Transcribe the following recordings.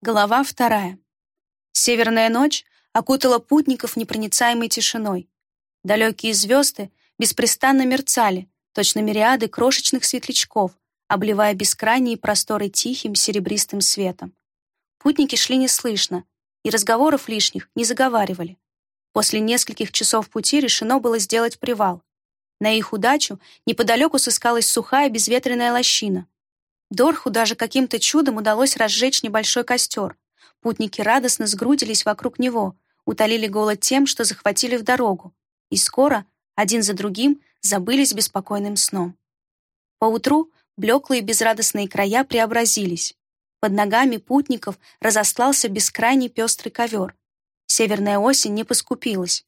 Глава вторая. Северная ночь окутала путников непроницаемой тишиной. Далекие звезды беспрестанно мерцали, точно мириады крошечных светлячков, обливая бескрайние просторы тихим серебристым светом. Путники шли неслышно, и разговоров лишних не заговаривали. После нескольких часов пути решено было сделать привал. На их удачу неподалеку сыскалась сухая безветренная лощина — Дорху даже каким-то чудом удалось разжечь небольшой костер. Путники радостно сгрудились вокруг него, утолили голод тем, что захватили в дорогу, и скоро, один за другим, забылись беспокойным сном. Поутру блеклые безрадостные края преобразились. Под ногами путников разостлался бескрайний пестрый ковер. Северная осень не поскупилась.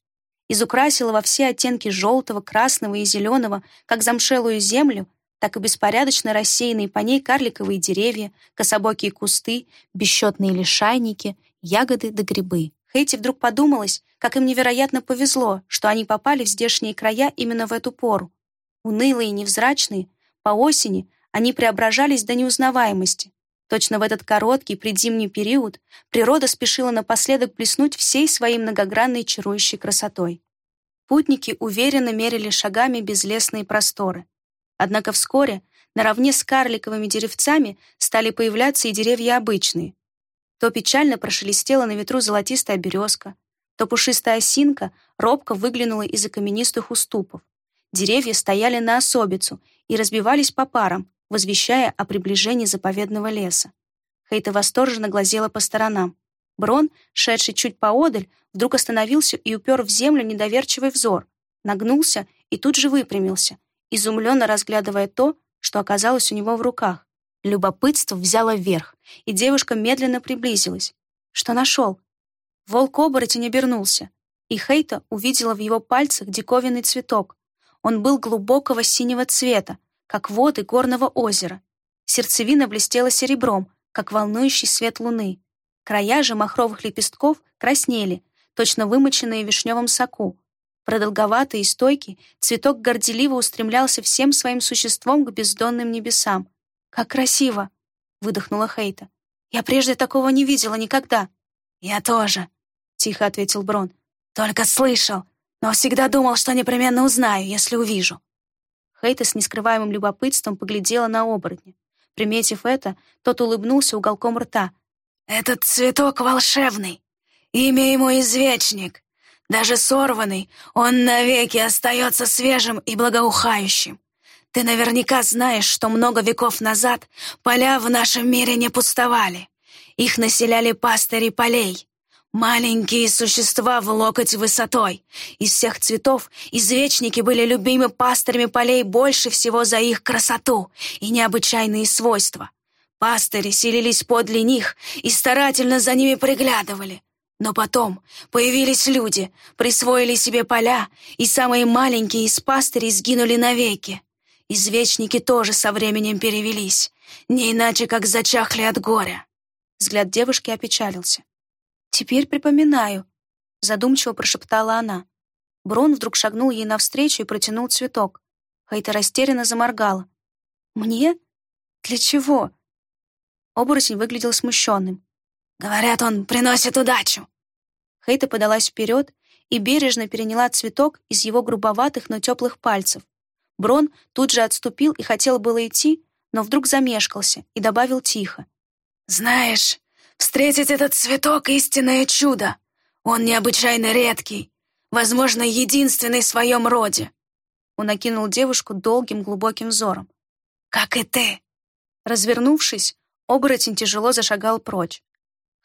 Изукрасила во все оттенки желтого, красного и зеленого, как замшелую землю, так и беспорядочно рассеянные по ней карликовые деревья, кособокие кусты, бесчетные лишайники, ягоды да грибы. Хейти вдруг подумалось, как им невероятно повезло, что они попали в здешние края именно в эту пору. Унылые и невзрачные, по осени они преображались до неузнаваемости. Точно в этот короткий предзимний период природа спешила напоследок блеснуть всей своей многогранной чарующей красотой. Путники уверенно мерили шагами безлесные просторы. Однако вскоре наравне с карликовыми деревцами стали появляться и деревья обычные. То печально прошелестела на ветру золотистая березка, то пушистая осинка робко выглянула из-за каменистых уступов. Деревья стояли на особицу и разбивались по парам, возвещая о приближении заповедного леса. Хейта восторженно глазела по сторонам. Брон, шедший чуть поодаль, вдруг остановился и упер в землю недоверчивый взор, нагнулся и тут же выпрямился — изумленно разглядывая то, что оказалось у него в руках. Любопытство взяло верх, и девушка медленно приблизилась. Что нашел? Волк-оборотень обернулся, и Хейта увидела в его пальцах диковинный цветок. Он был глубокого синего цвета, как воды горного озера. Сердцевина блестела серебром, как волнующий свет луны. Края же махровых лепестков краснели, точно вымоченные в вишневом соку, Продолговатый и стойкий, цветок горделиво устремлялся всем своим существом к бездонным небесам. «Как красиво!» — выдохнула Хейта. «Я прежде такого не видела никогда». «Я тоже», — тихо ответил Брон. «Только слышал, но всегда думал, что непременно узнаю, если увижу». Хейта с нескрываемым любопытством поглядела на оборотня. Приметив это, тот улыбнулся уголком рта. «Этот цветок волшебный. Имя ему Извечник. Даже сорванный, он навеки остается свежим и благоухающим. Ты наверняка знаешь, что много веков назад поля в нашем мире не пустовали. Их населяли пастыри полей. Маленькие существа в локоть высотой. Из всех цветов извечники были любимы пастырями полей больше всего за их красоту и необычайные свойства. Пастыри селились подле них и старательно за ними приглядывали. Но потом появились люди, присвоили себе поля, и самые маленькие из пастырей сгинули навеки. Извечники тоже со временем перевелись, не иначе как зачахли от горя. Взгляд девушки опечалился. «Теперь припоминаю», — задумчиво прошептала она. Брон вдруг шагнул ей навстречу и протянул цветок. Хейта растерянно заморгала. «Мне? Для чего?» Оборотень выглядел смущенным. «Говорят, он приносит удачу!» Хейта подалась вперед и бережно переняла цветок из его грубоватых, но теплых пальцев. Брон тут же отступил и хотел было идти, но вдруг замешкался и добавил тихо. «Знаешь, встретить этот цветок — истинное чудо. Он необычайно редкий, возможно, единственный в своем роде». Он окинул девушку долгим глубоким взором. «Как и ты!» Развернувшись, оборотень тяжело зашагал прочь.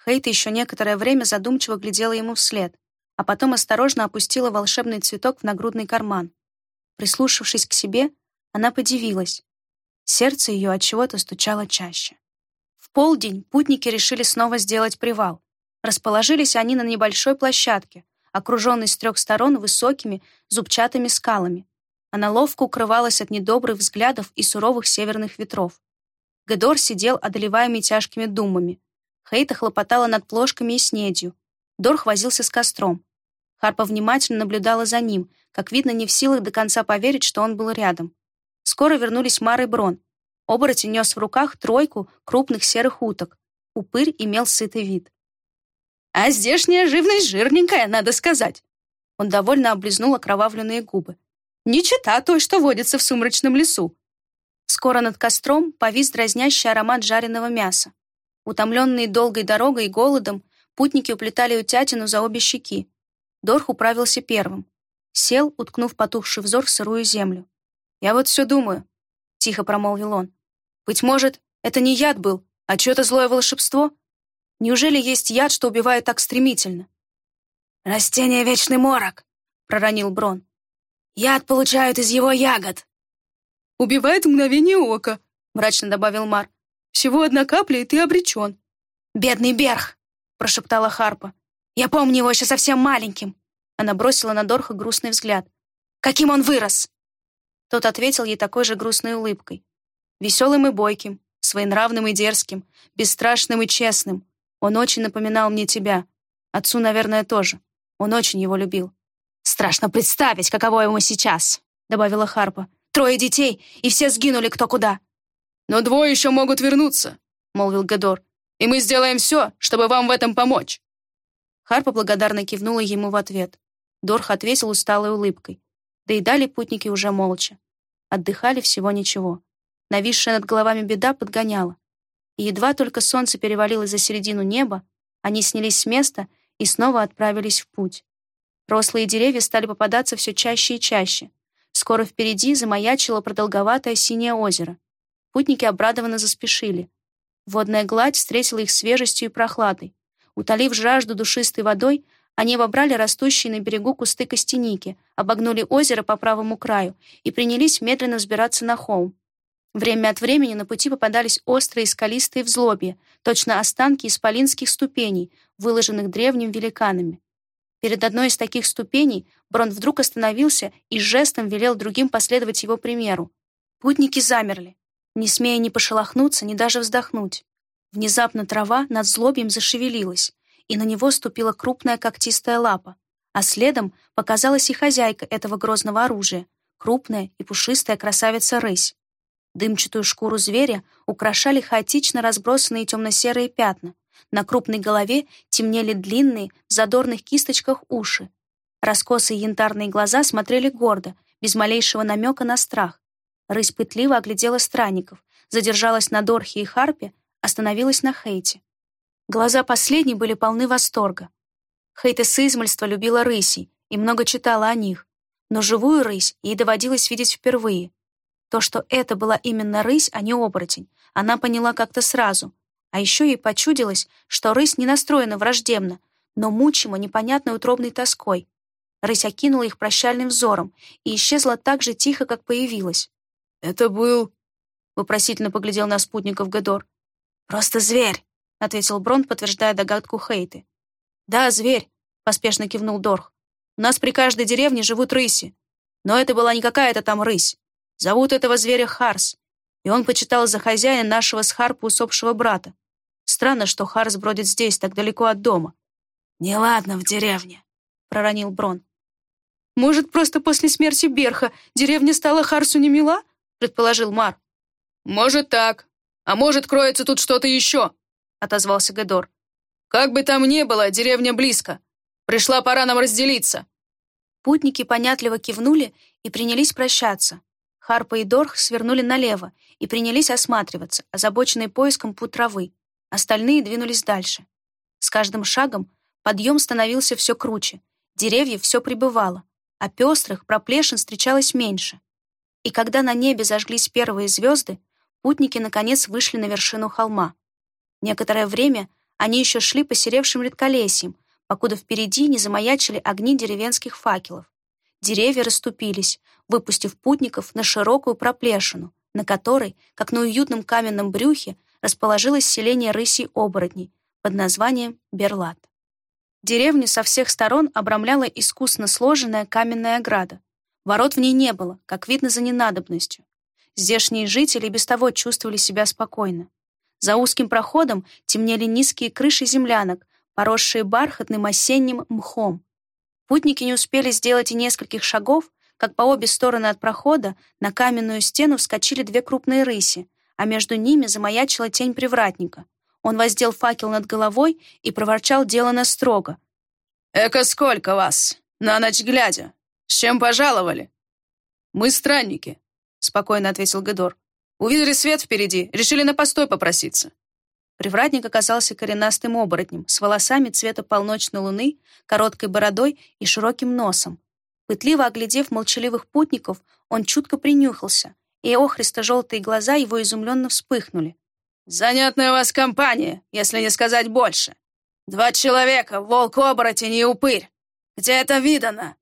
Хейта еще некоторое время задумчиво глядела ему вслед, а потом осторожно опустила волшебный цветок в нагрудный карман. Прислушавшись к себе, она подивилась. Сердце ее от чего-то стучало чаще. В полдень путники решили снова сделать привал. Расположились они на небольшой площадке, окруженной с трех сторон высокими зубчатыми скалами. Она ловко укрывалась от недобрых взглядов и суровых северных ветров. Гедор сидел, одолеваемый тяжкими думами. Хейта хлопотала над плошками и снедью. Дорх возился с костром. Харпа внимательно наблюдала за ним, как видно, не в силах до конца поверить, что он был рядом. Скоро вернулись Мар и Брон. Оборотень нес в руках тройку крупных серых уток. Упырь имел сытый вид. «А здешняя живность жирненькая, надо сказать!» Он довольно облизнул окровавленные губы. «Не чита той, что водится в сумрачном лесу!» Скоро над костром повис дразнящий аромат жареного мяса. Утомленные долгой дорогой и голодом, путники уплетали утятину за обе щеки. Дорх управился первым. Сел, уткнув потухший взор в сырую землю. «Я вот все думаю», — тихо промолвил он. «Быть может, это не яд был, а что-то злое волшебство? Неужели есть яд, что убивает так стремительно?» «Растение Вечный Морок», — проронил Брон. «Яд получают из его ягод». «Убивает мгновение ока», — мрачно добавил Мар. Всего одна капля, и ты обречен». «Бедный Берх!» — прошептала Харпа. «Я помню его еще совсем маленьким». Она бросила на Дорха грустный взгляд. «Каким он вырос?» Тот ответил ей такой же грустной улыбкой. Веселым и бойким, своенравным и дерзким, бесстрашным и честным. Он очень напоминал мне тебя. Отцу, наверное, тоже. Он очень его любил. «Страшно представить, каково ему сейчас», — добавила Харпа. «Трое детей, и все сгинули кто куда. «Но двое еще могут вернуться», — молвил Гедор. «И мы сделаем все, чтобы вам в этом помочь». Харпа благодарно кивнула ему в ответ. Дорх ответил усталой улыбкой. Да и дали путники уже молча. Отдыхали всего ничего. Нависшая над головами беда подгоняла. И едва только солнце перевалилось за середину неба, они снялись с места и снова отправились в путь. Рослые деревья стали попадаться все чаще и чаще. Скоро впереди замаячило продолговатое синее озеро. Путники обрадованно заспешили. Водная гладь встретила их свежестью и прохладой. Утолив жажду душистой водой, они обобрали растущие на берегу кусты костяники, обогнули озеро по правому краю и принялись медленно взбираться на холм. Время от времени на пути попадались острые скалистые взлобья, точно останки исполинских ступеней, выложенных древними великанами. Перед одной из таких ступеней Брон вдруг остановился и жестом велел другим последовать его примеру. Путники замерли не смея ни пошелохнуться, ни даже вздохнуть. Внезапно трава над злобьем зашевелилась, и на него ступила крупная когтистая лапа, а следом показалась и хозяйка этого грозного оружия, крупная и пушистая красавица-рысь. Дымчатую шкуру зверя украшали хаотично разбросанные темно-серые пятна. На крупной голове темнели длинные, в задорных кисточках уши. Раскосые янтарные глаза смотрели гордо, без малейшего намека на страх, Рысь пытливо оглядела странников, задержалась на Дорхе и Харпе, остановилась на Хейте. Глаза последней были полны восторга. Хейта с измальства любила рысей и много читала о них, но живую рысь ей доводилось видеть впервые. То, что это была именно рысь, а не оборотень, она поняла как-то сразу. А еще ей почудилось, что рысь не настроена враждебно, но мучима непонятной утробной тоской. Рысь окинула их прощальным взором и исчезла так же тихо, как появилась. «Это был...» — вопросительно поглядел на спутников Гедор. «Просто зверь», — ответил Брон, подтверждая догадку Хейты. «Да, зверь», — поспешно кивнул Дорх. «У нас при каждой деревне живут рыси. Но это была не какая-то там рысь. Зовут этого зверя Харс, и он почитал за хозяина нашего с Харпа усопшего брата. Странно, что Харс бродит здесь, так далеко от дома». «Неладно в деревне», — проронил Брон. «Может, просто после смерти Берха деревня стала Харсу не мила?» — предположил Мар. «Может так. А может, кроется тут что-то еще», — отозвался Гедор. «Как бы там ни было, деревня близко. Пришла пора нам разделиться». Путники понятливо кивнули и принялись прощаться. Харпа и Дорх свернули налево и принялись осматриваться, озабоченные поиском пут травы. Остальные двинулись дальше. С каждым шагом подъем становился все круче, деревьев все прибывало, а пестрых проплешин встречалось меньше. И когда на небе зажглись первые звезды, путники наконец вышли на вершину холма. Некоторое время они еще шли посеревшим редколесьем, покуда впереди не замаячили огни деревенских факелов. Деревья расступились, выпустив путников на широкую проплешину, на которой, как на уютном каменном брюхе, расположилось селение рысей-оборотней под названием Берлат. Деревню со всех сторон обрамляла искусно сложенная каменная ограда, Ворот в ней не было, как видно за ненадобностью. Здешние жители без того чувствовали себя спокойно. За узким проходом темнели низкие крыши землянок, поросшие бархатным осенним мхом. Путники не успели сделать и нескольких шагов, как по обе стороны от прохода на каменную стену вскочили две крупные рыси, а между ними замаячила тень привратника. Он воздел факел над головой и проворчал делано строго. «Эко сколько вас, на ночь глядя! С чем пожаловали?» «Мы странники», — спокойно ответил Гедор. «Увидели свет впереди, решили на постой попроситься». Привратник оказался коренастым оборотнем, с волосами цвета полночной луны, короткой бородой и широким носом. Пытливо оглядев молчаливых путников, он чутко принюхался, и охристо-желтые глаза его изумленно вспыхнули. «Занятная у вас компания, если не сказать больше. Два человека, волк-оборотень и упырь. Где это видано?»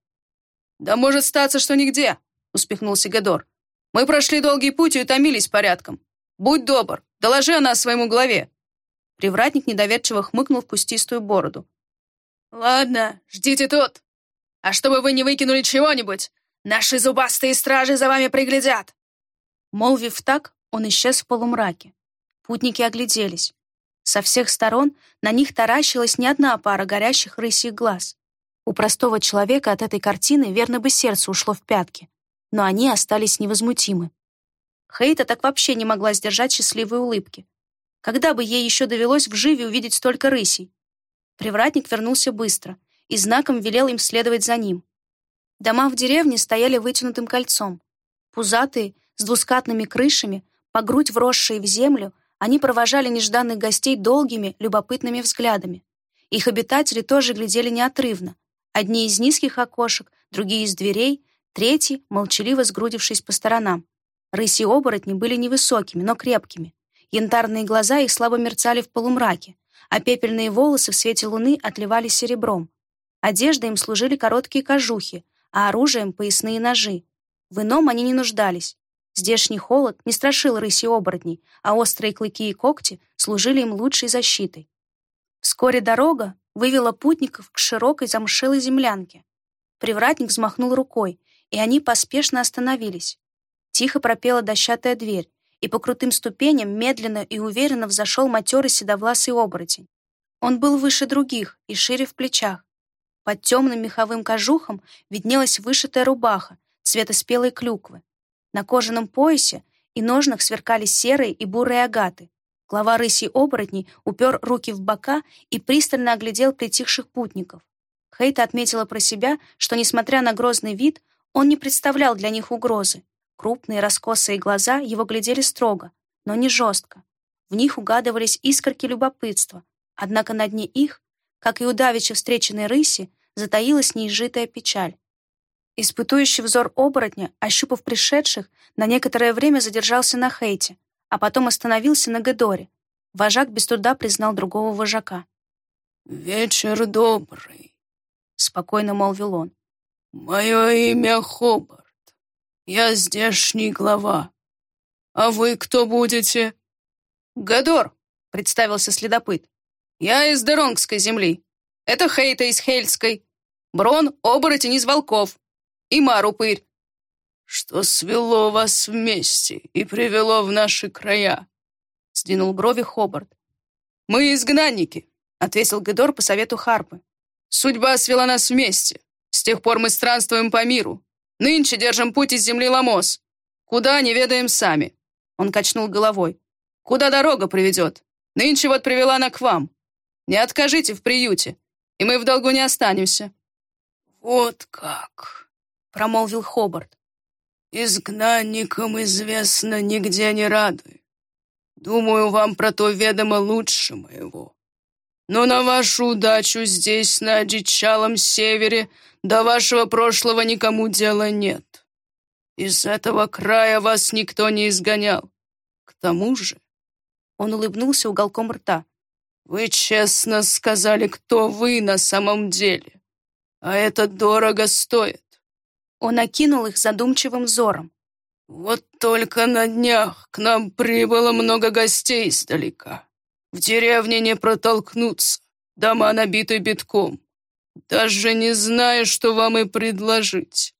«Да может статься, что нигде», — успехнулся Гедор. «Мы прошли долгий путь и утомились порядком. Будь добр, доложи о нас своему главе». Привратник недоверчиво хмыкнул в кустистую бороду. «Ладно, ждите тут. А чтобы вы не выкинули чего-нибудь, наши зубастые стражи за вами приглядят». Молвив так, он исчез в полумраке. Путники огляделись. Со всех сторон на них таращилась не одна пара горящих рысьих глаз. У простого человека от этой картины верно бы сердце ушло в пятки, но они остались невозмутимы. Хейта так вообще не могла сдержать счастливой улыбки. Когда бы ей еще довелось вживе увидеть столько рысей? Привратник вернулся быстро и знаком велел им следовать за ним. Дома в деревне стояли вытянутым кольцом. Пузатые, с двускатными крышами, по грудь вросшие в землю, они провожали нежданных гостей долгими, любопытными взглядами. Их обитатели тоже глядели неотрывно. Одни из низких окошек, другие из дверей, третьи, молчаливо сгрудившись по сторонам. Рыси-оборотни были невысокими, но крепкими. Янтарные глаза их слабо мерцали в полумраке, а пепельные волосы в свете луны отливали серебром. Одежда им служили короткие кожухи, а оружием — поясные ножи. В ином они не нуждались. Здешний холод не страшил рыси оборотней, а острые клыки и когти служили им лучшей защитой. Вскоре дорога вывела путников к широкой замшелой землянке. Привратник взмахнул рукой, и они поспешно остановились. Тихо пропела дощатая дверь, и по крутым ступеням медленно и уверенно взошел матерый седовласый оборотень. Он был выше других и шире в плечах. Под темным меховым кожухом виднелась вышитая рубаха цвета спелой клюквы, на кожаном поясе и ножнах сверкали серые и бурые агаты. Глава рыси оборотней упер руки в бока и пристально оглядел притихших путников. Хейта отметила про себя, что, несмотря на грозный вид, он не представлял для них угрозы. Крупные раскосые глаза его глядели строго, но не жестко. В них угадывались искорки любопытства, однако на дне их, как и у давеча встреченной рыси, затаилась неизжитая печаль. Испытующий взор оборотня, ощупав пришедших, на некоторое время задержался на Хейте, а потом остановился на Гедоре. Вожак без труда признал другого вожака. «Вечер добрый», — спокойно молвил он. «Мое имя Хобарт. Я здешний глава. А вы кто будете?» «Гадор», — представился следопыт. «Я из Деронгской земли. Это Хейта из Хельской. Брон — оборотень из волков и Марупырь. Что свело вас вместе и привело в наши края? Сдвинул брови Хобарт. Мы изгнанники, ответил Гедор по совету Харпы. Судьба свела нас вместе. С тех пор мы странствуем по миру. Нынче держим путь из земли Ламос. Куда, не ведаем сами. Он качнул головой. Куда дорога приведет? Нынче вот привела она к вам. Не откажите в приюте, и мы в долгу не останемся. Вот как промолвил Хобарт. «Изгнанникам известно нигде не рады. Думаю, вам про то ведомо лучше моего. Но на вашу удачу здесь, на одичалом севере, до вашего прошлого никому дела нет. Из этого края вас никто не изгонял. К тому же...» Он улыбнулся уголком рта. «Вы честно сказали, кто вы на самом деле, а это дорого стоит. Он окинул их задумчивым взором. «Вот только на днях к нам прибыло много гостей издалека. В деревне не протолкнуться, дома набиты битком. Даже не знаю, что вам и предложить».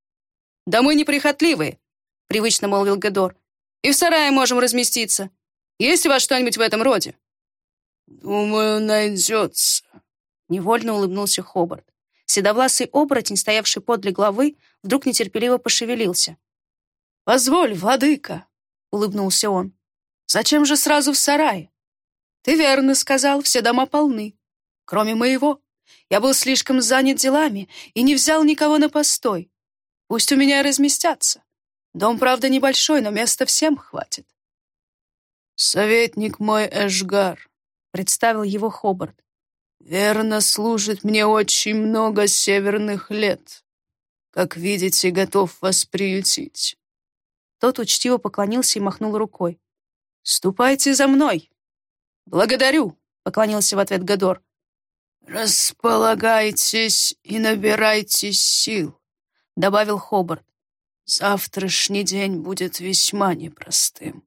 «Да мы неприхотливые», — привычно молвил Гедор. «И в сарае можем разместиться. Есть у вас что-нибудь в этом роде?» «Думаю, найдется», — невольно улыбнулся Хобарт. Седовласый оборотень, стоявший подле главы, вдруг нетерпеливо пошевелился. «Позволь, владыка!» — улыбнулся он. «Зачем же сразу в сарай? «Ты верно сказал, все дома полны. Кроме моего. Я был слишком занят делами и не взял никого на постой. Пусть у меня разместятся. Дом, правда, небольшой, но места всем хватит». «Советник мой Эшгар», — представил его Хобарт. «Верно служит мне очень много северных лет. Как видите, готов вас приютить». Тот учтиво поклонился и махнул рукой. «Ступайте за мной!» «Благодарю!» — поклонился в ответ Гадор. «Располагайтесь и набирайтесь сил», — добавил Хобарт. «Завтрашний день будет весьма непростым».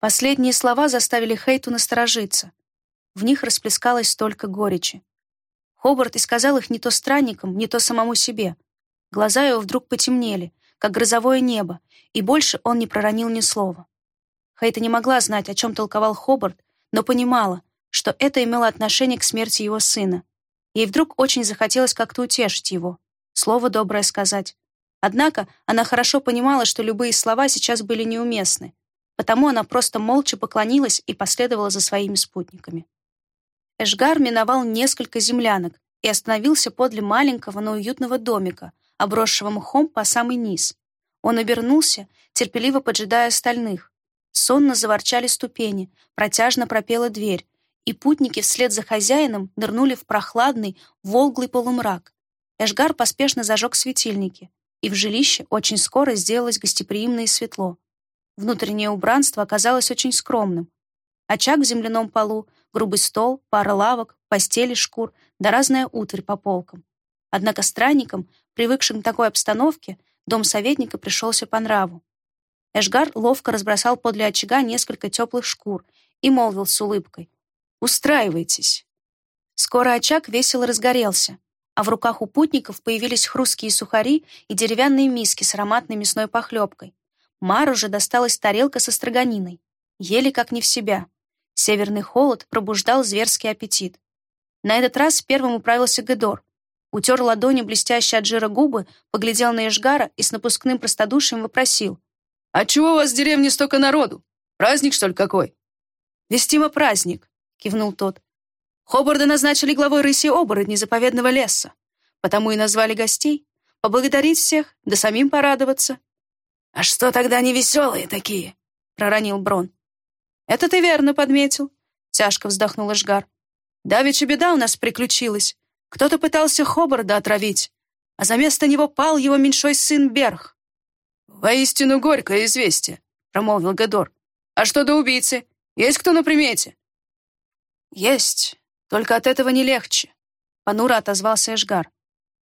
Последние слова заставили Хейту насторожиться. В них расплескалось столько горечи. Хобарт исказал их не то странникам, не то самому себе. Глаза его вдруг потемнели, как грозовое небо, и больше он не проронил ни слова. Хейта не могла знать, о чем толковал Хобарт, но понимала, что это имело отношение к смерти его сына. Ей вдруг очень захотелось как-то утешить его, слово доброе сказать. Однако она хорошо понимала, что любые слова сейчас были неуместны, потому она просто молча поклонилась и последовала за своими спутниками. Эшгар миновал несколько землянок и остановился подле маленького, но уютного домика, обросшего мхом по самый низ. Он обернулся, терпеливо поджидая остальных. Сонно заворчали ступени, протяжно пропела дверь, и путники вслед за хозяином нырнули в прохладный, волглый полумрак. Эшгар поспешно зажег светильники, и в жилище очень скоро сделалось гостеприимно и светло. Внутреннее убранство оказалось очень скромным. Очаг в земляном полу, грубый стол, пара лавок, постели шкур, да разная утварь по полкам. Однако странникам, привыкшим к такой обстановке, дом советника пришелся по нраву. Эшгар ловко разбросал подле очага несколько теплых шкур и молвил с улыбкой. «Устраивайтесь». Скоро очаг весело разгорелся, а в руках у путников появились хрусткие сухари и деревянные миски с ароматной мясной похлебкой. Мару же досталась тарелка со строганиной. Ели как не в себя. Северный холод пробуждал зверский аппетит. На этот раз первым управился Гедор. Утер ладони блестящие от жира губы, поглядел на Эшгара и с напускным простодушием вопросил. «А чего у вас в деревне столько народу? Праздник, что ли, какой?» «Вестимо праздник», — кивнул тот. «Хобарда назначили главой рыси оборотни заповедного леса, потому и назвали гостей, поблагодарить всех, да самим порадоваться». «А что тогда они веселые такие?» — проронил Брон. «Это ты верно подметил», — тяжко вздохнул Эшгар. «Давеча беда у нас приключилась. Кто-то пытался Хобарда отравить, а за место него пал его меньшой сын Берх». «Воистину горькое известие», — промолвил Гадор. «А что до убийцы? Есть кто на примете?» «Есть, только от этого не легче», — понуро отозвался Эшгар.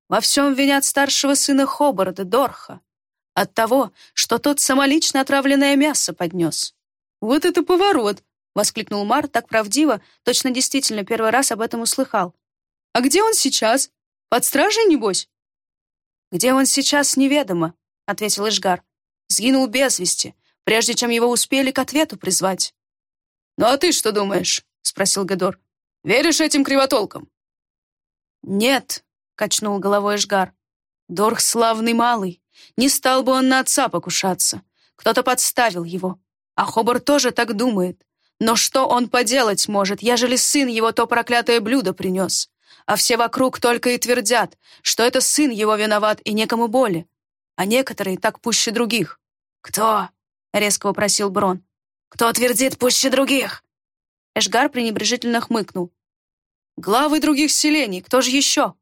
«Во всем винят старшего сына Хобарда, Дорха от того, что тот самолично отравленное мясо поднес. «Вот это поворот!» — воскликнул Мар так правдиво, точно действительно первый раз об этом услыхал. «А где он сейчас? Под стражей, небось?» «Где он сейчас, неведомо», — ответил Ишгар. «Сгинул без вести, прежде чем его успели к ответу призвать». «Ну а ты что думаешь?» — спросил Гедор. «Веришь этим кривотолкам?» «Нет», — качнул головой Эшгар. «Дорх славный малый, не стал бы он на отца покушаться. Кто-то подставил его. А Хобар тоже так думает. Но что он поделать может, ежели сын его то проклятое блюдо принес? А все вокруг только и твердят, что это сын его виноват и некому боли. А некоторые так пуще других. «Кто?» — резко вопросил Брон. «Кто твердит пуще других?» Эшгар пренебрежительно хмыкнул. «Главы других селений, кто же еще?»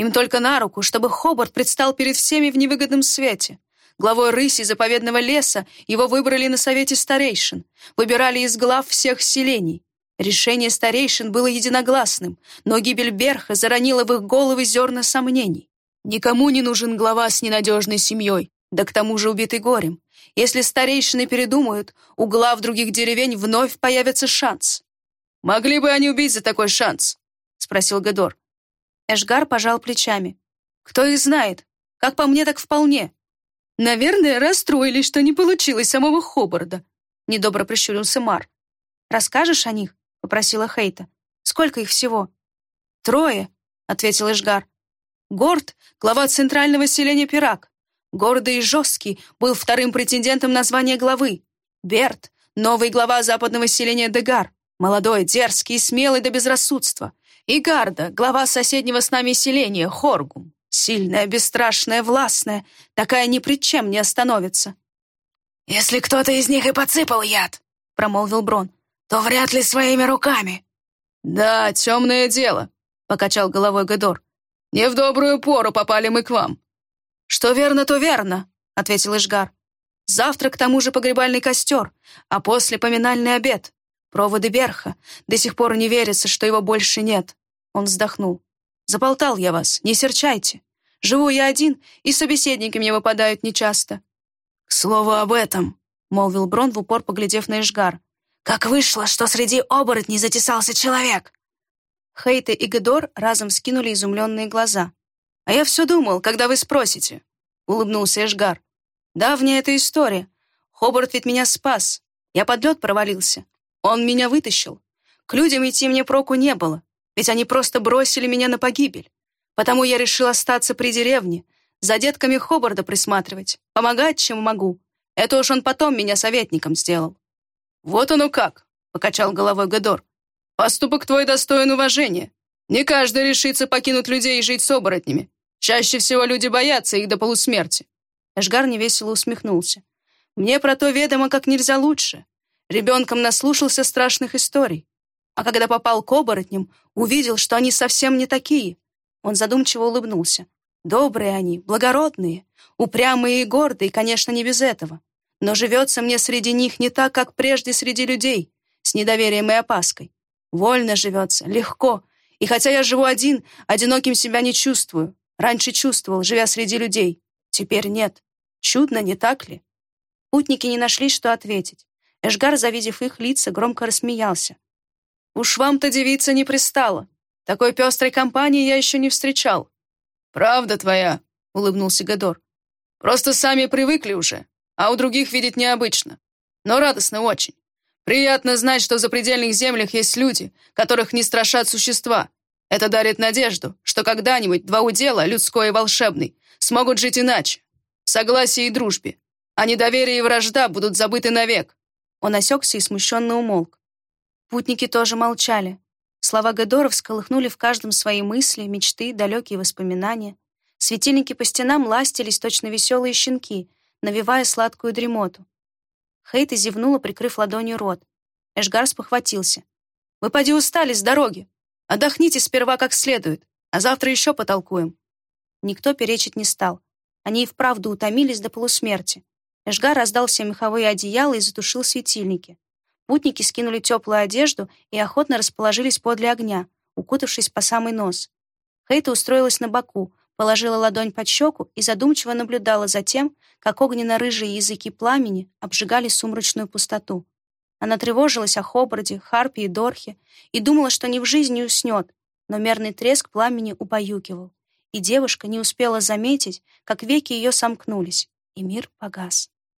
Им только на руку, чтобы Хобарт предстал перед всеми в невыгодном свете. Главой рыси заповедного леса его выбрали на совете старейшин, выбирали из глав всех селений. Решение старейшин было единогласным, но гибель Берха заронила в их головы зерна сомнений. Никому не нужен глава с ненадежной семьей, да к тому же убитый горем. Если старейшины передумают, у глав других деревень вновь появится шанс. «Могли бы они убить за такой шанс?» — спросил Гедор. Эшгар пожал плечами. «Кто их знает? Как по мне, так вполне». «Наверное, расстроились, что не получилось самого Хобарда», — недобро прищурился Мар. «Расскажешь о них?» — попросила Хейта. «Сколько их всего?» «Трое», — ответил Эшгар. Горд, глава центрального селения Пирак. Гордый и жесткий, был вторым претендентом на звание главы. Берт, новый глава западного селения Дегар. Молодой, дерзкий и смелый до безрассудства. И Гарда, глава соседнего с нами селения, Хоргум. Сильная, бесстрашная, властная, такая ни пред чем не остановится. «Если кто-то из них и подсыпал яд», — промолвил Брон, «то вряд ли своими руками». «Да, темное дело», — покачал головой Гедор. «Не в добрую пору попали мы к вам». «Что верно, то верно», — ответил Ишгар. «Завтра к тому же погребальный костер, а после поминальный обед. Проводы Берха. До сих пор не верится, что его больше нет». Он вздохнул. Заболтал я вас, не серчайте. Живу я один, и собеседники мне выпадают нечасто». «К слову об этом», — молвил Брон в упор, поглядев на Ишгар. «Как вышло, что среди оборотней затесался человек?» Хейте и Гедор разом скинули изумленные глаза. «А я все думал, когда вы спросите», — улыбнулся Эшгар. «Давняя эта история. Хобарт ведь меня спас. Я под лед провалился. Он меня вытащил. К людям идти мне проку не было ведь они просто бросили меня на погибель. Потому я решил остаться при деревне, за детками Хобарда присматривать, помогать, чем могу. Это уж он потом меня советником сделал». «Вот оно как», — покачал головой Гадор. «Поступок твой достоин уважения. Не каждый решится покинуть людей и жить с оборотнями. Чаще всего люди боятся их до полусмерти». Эшгар невесело усмехнулся. «Мне про то ведомо как нельзя лучше. Ребенком наслушался страшных историй а когда попал к оборотням, увидел, что они совсем не такие. Он задумчиво улыбнулся. Добрые они, благородные, упрямые и гордые, конечно, не без этого. Но живется мне среди них не так, как прежде среди людей, с недоверием и опаской. Вольно живется, легко. И хотя я живу один, одиноким себя не чувствую. Раньше чувствовал, живя среди людей. Теперь нет. Чудно, не так ли? Путники не нашли, что ответить. Эшгар, завидев их лица, громко рассмеялся. Уж вам-то девица не пристала. Такой пестрой компании я еще не встречал. Правда твоя, улыбнулся Гадор. Просто сами привыкли уже, а у других видеть необычно. Но радостно очень. Приятно знать, что в запредельных землях есть люди, которых не страшат существа. Это дарит надежду, что когда-нибудь два удела, людской и волшебный, смогут жить иначе, в согласии и дружбе, а недоверие и вражда будут забыты навек. Он осекся и смущенно умолк. Путники тоже молчали. Слова Гедоров всколыхнули в каждом свои мысли, мечты, далекие воспоминания. Светильники по стенам ластились точно веселые щенки, навевая сладкую дремоту. Хейта зевнула, прикрыв ладонью рот. Эшгар спохватился. «Вы поди устали с дороги. Отдохните сперва как следует, а завтра еще потолкуем». Никто перечить не стал. Они и вправду утомились до полусмерти. Эшгар раздал все меховые одеяла и затушил светильники. Путники скинули теплую одежду и охотно расположились подле огня, укутавшись по самый нос. Хейта устроилась на боку, положила ладонь под щеку и задумчиво наблюдала за тем, как огненно-рыжие языки пламени обжигали сумрачную пустоту. Она тревожилась о Хобарде, Харпе и Дорхе и думала, что ни в жизни уснет, но мерный треск пламени убаюкивал, и девушка не успела заметить, как веки ее сомкнулись, и мир погас.